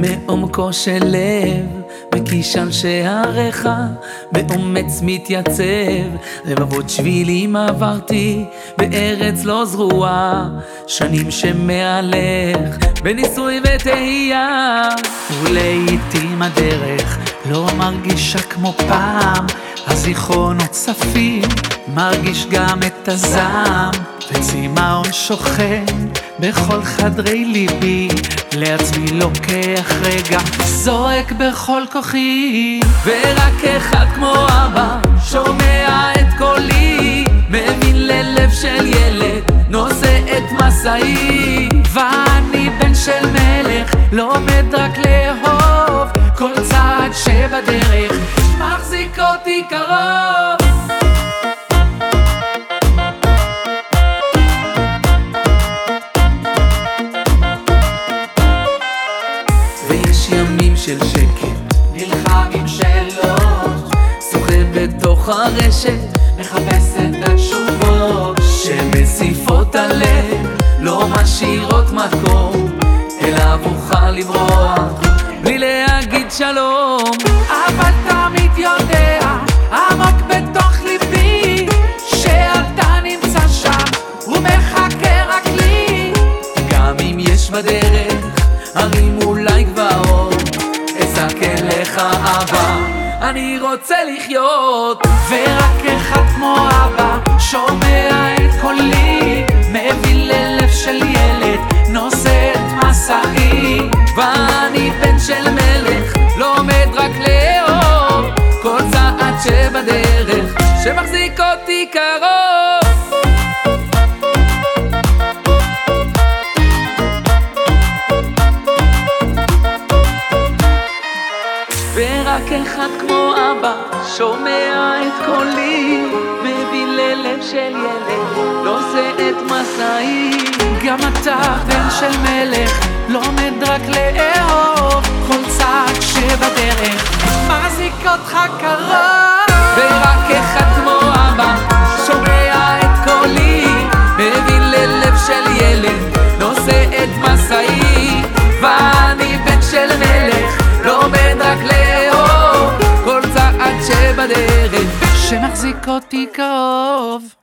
בעומקו של לב, בקישן שעריך, באומץ מתייצב. רבבות שבילים עברתי, בארץ לא זרועה, שנים שמהלך, בניסוי וטעייה. ולעיתים הדרך לא מרגישה כמו פעם, הזיכרונות צפים, מרגיש גם את הזעם, וצמאון שוכן בכל חדרי ליבי, לעצמי לוקח רגע, זועק בכל כוחי, ורק אחד כמו אבא שומע את קולי, מבין ללב של ילד, נושא את משאי, ואני בן של מלך, לומד רק לאהוב, אותי קרוב. ויש ימים של שקט, נלחם עם שאלות, שוחה בתוך הרשת, מחפש את התשובות. שמציפות הלב, לא משאירות מקום, אלא עבורך לברוח, בלי להגיד שלום. אבל בדרך הרים אולי גבעות, אזעקה לך אבא, אני רוצה לחיות. ורק אחד כמו אבא שומע את קולי, מבין ללב של ילד, נושא את מסעי. ואני בן של מלך, לומד רק לאהוב, כל צעד שבדרך, שמחזיק אותי קרוב. ורק אחד כמו אבא שומע את קולי, מבין ללב של ילד, נושא את משאי. גם אתה בן של מלך, לומד רק לאהוב, כל צעד שבדרך מחזיק אותך קרוב. שבדרך שמחזיק אותי קרוב.